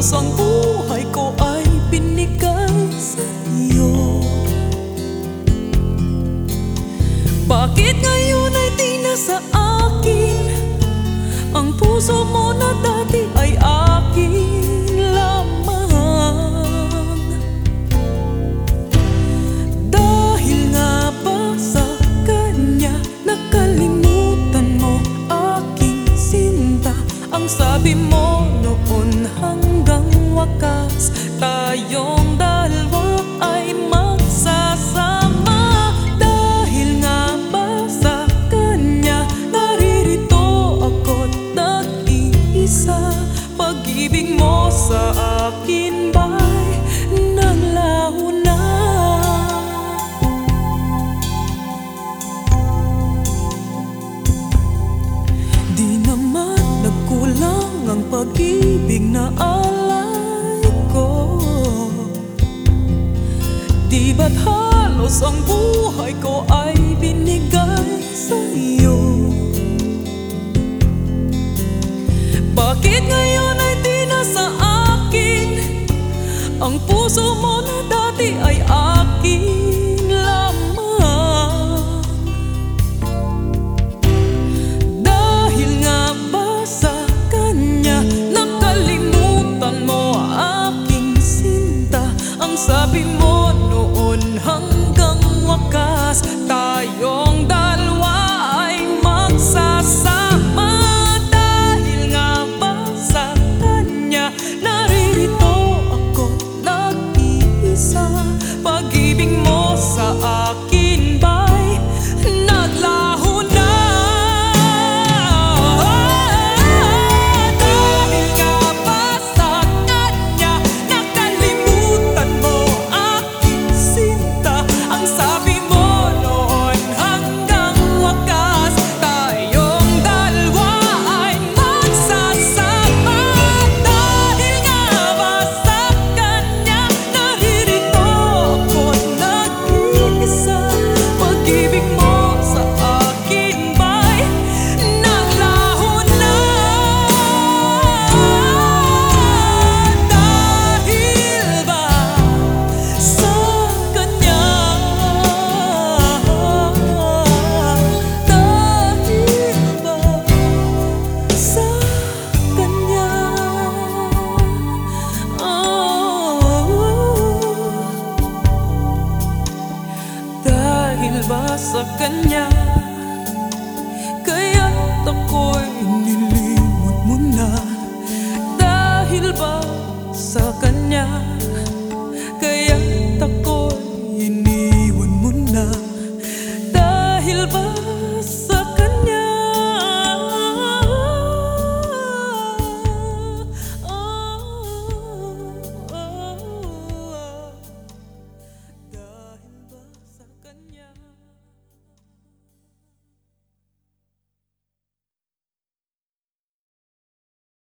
halos ang buhay ko ay binigay sa iyo. Bakit ngayon ay di na sa akin? Ang puso mo na dati ay akin lamang. Dahil nga ba sa kanya Nakalimutan mo aking sinta? Ang sabi mo noon Pag-ibig mo sa akin ba'y naglaho na? Di naman nagkulang ang pag-ibig na alay ko Di ba't halos ang buhay ko ay binigay Ang puso mo na dati ay akin lamang Dahil nga ba sa kanya Nakalimutan mo aking sinta? Ang sabi mo noon hanggang wakas Tayong Pag-ibig mo sa akin sa kanya